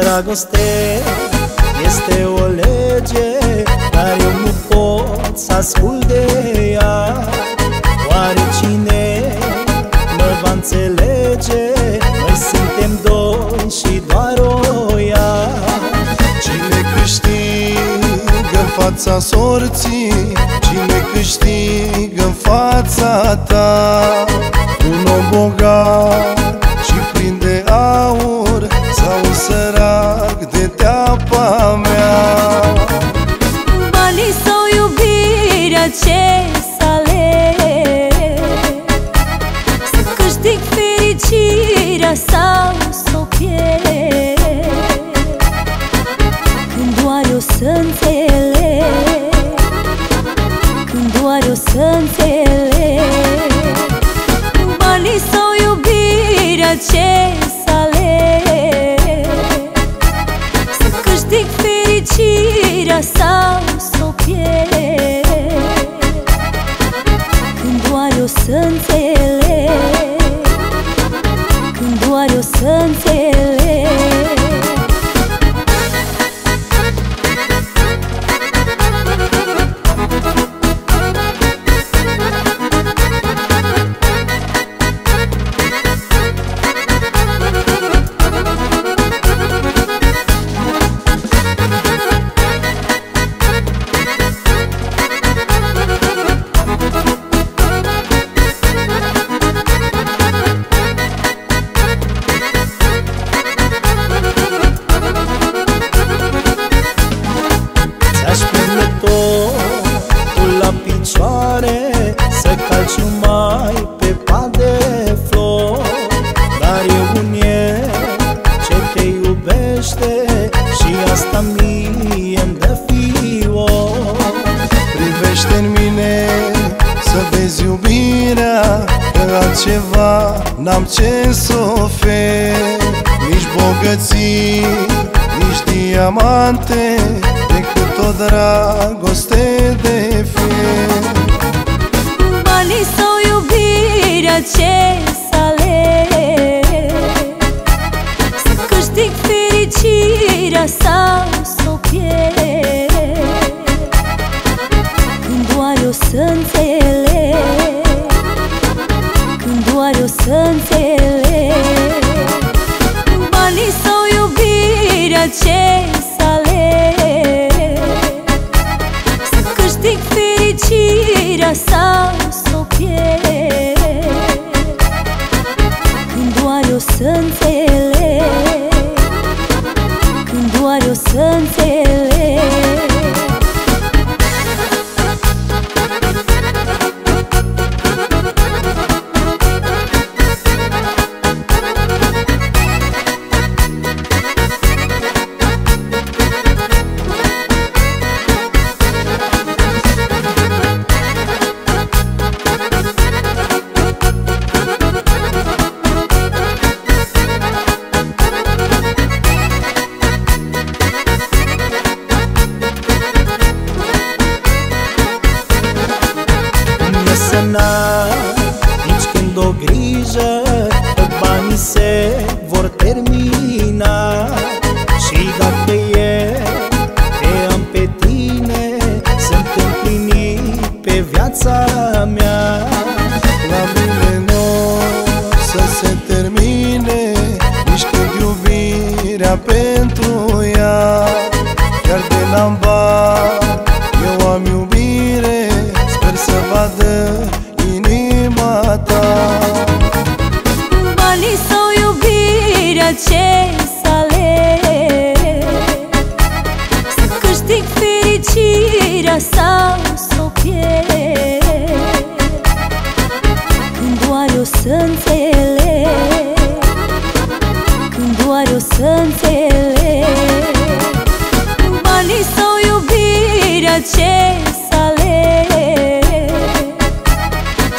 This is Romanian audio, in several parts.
dragoste este o lege Dar eu nu pot să ascult de ea Oare cine mă va înțelege? Noi suntem doi și doar o ea Cine câștigă în fața sorții? Cine câștigă în fața ta? Un om bogat să înțeleg Banii sau iubirea ce să aleg? Să câștig fericirea sau să o pierd? Când doar eu să înțeleg? Când doar eu să înțeleg la picioare Să calci numai pe pat de flori. Dar e un el ce te iubește Și asta mie îmi dă fior. Privește în mine să vezi iubirea Că altceva n-am ce să ofer. Nici bogății, nici diamante Decât o dragoste de fier fericirea sau să o pierd Când doar eu să înțeleg Când doar eu să înțeleg Banii sau iubirea ce să aleg. Să câștig fericirea sau să o pierd Când doar eu să înțeleg Când doar eu să înțeleg viața mea. La mine nu să se termine Nici când iubirea pentru ea. Chiar de n-am bani, eu am iubire Sper să vadă inima ta. Banii sau iubirea ce să aleg Să câștig fericirea sau să o pierd Când doar eu să înțeleg Când doar eu să înțeleg Banii sau iubirea ce să aleg.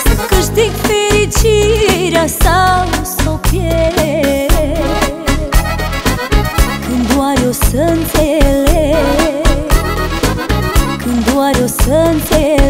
Să câștig fericirea sau să o pierd. Când doar eu să înțeleg Când doar eu să înțeleg